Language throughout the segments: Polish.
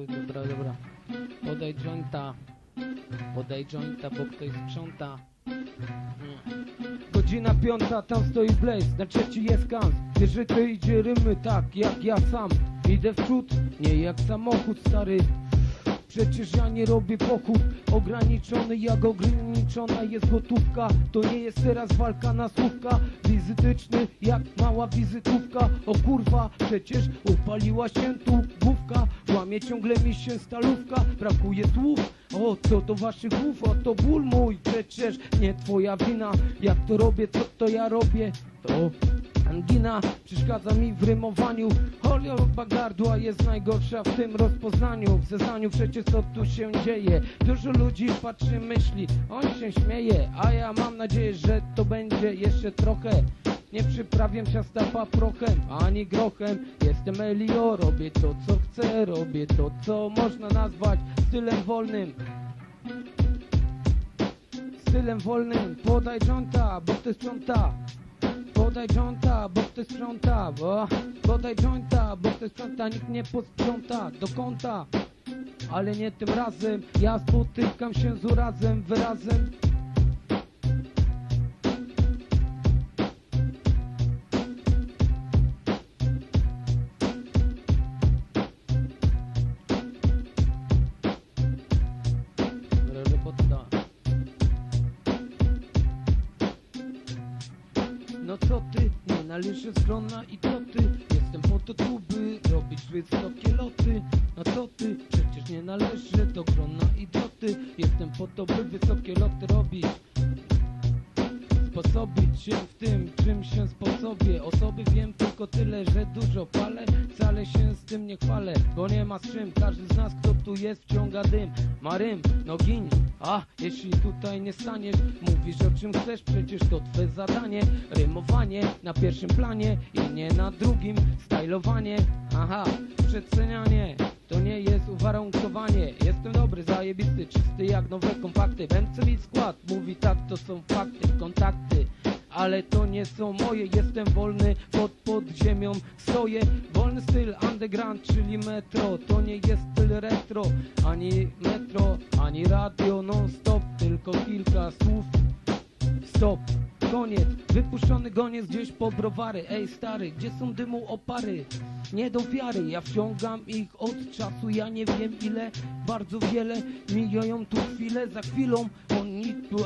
Dobra, dobra. Podaj jointa. Podaj jointa, bo ktoś sprząta. Godzina piąta, tam stoi Blaze, na trzeci jest kans to idzie rymy tak, jak ja sam Idę w przód, nie jak samochód stary Przecież ja nie robię pochód Ograniczony jak ograniczona jest gotówka. To nie jest teraz walka na słówka Wizytyczny jak mała wizytówka. O kurwa, przecież upaliła się tu główka. Łamie ciągle mi się stalówka. Brakuje słów. O, co do waszych głów, o to ból mój. Przecież nie twoja wina. Jak to robię, co to ja robię To Angina przeszkadza mi w rymowaniu. Choroba gardła jest najgorsza w tym rozpoznaniu. W zeznaniu przecież co tu się dzieje? Dużo ludzi patrzy, myśli, on się śmieje. A ja mam nadzieję, że to będzie jeszcze trochę. Nie przyprawiam ciasta paprochem, ani grochem. Jestem Elio, robię to co chcę Robię to co można nazwać stylem wolnym. Stylem wolnym, podaj dżonta, bo to sprząta Podaj jointa, bo ktoś sprząta bo, Podaj jointa, bo ktoś sprząta Nikt nie posprząta do kąta. Ale nie tym razem Ja spotykam się z urazem, wyrazem No co ty, nie należy z grona i to ty Jestem po to tu, by robić wysokie loty. No co ty, przecież nie należy do grona i do ty Jestem po to, by wysokie loty robić Sposobić się w tym, czym się sposobię. Osoby wiem tylko tyle, że dużo palę. Wcale się z tym nie chwalę, bo nie ma z czym. Każdy z nas, kto tu jest, wciąga dym. Ma rym, no gin. A, jeśli tutaj nie staniesz Mówisz o czym chcesz, przecież to twe zadanie. Rymowanie na pierwszym planie I nie na drugim. Stylowanie, aha Przecenianie to nie jest uwarunkowanie. Jestem dobry, zajebisty, czysty jak nowe kompakty. MC skład mówi tak, to są fakty, kontakty. Ale to nie są moje, jestem wolny pod podziemią. Stoję, wolny styl underground, czyli metro. To nie jest styl retro, ani metro, ani radio non stop. Tylko kilka słów, stop Koniec, wypuszczony goniec gdzieś po browary. Ej stary, gdzie są dymu opary? Nie do wiary, ja wciągam ich od czasu. Ja nie wiem ile, bardzo wiele Mijają tu chwile, za chwilą Oni tu...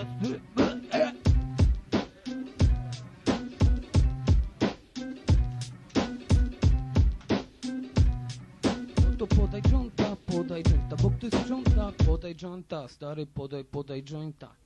No to podaj jointa, podaj jointa, bo ktoś sprząta. Podaj jointa, stary, podaj, podaj jointa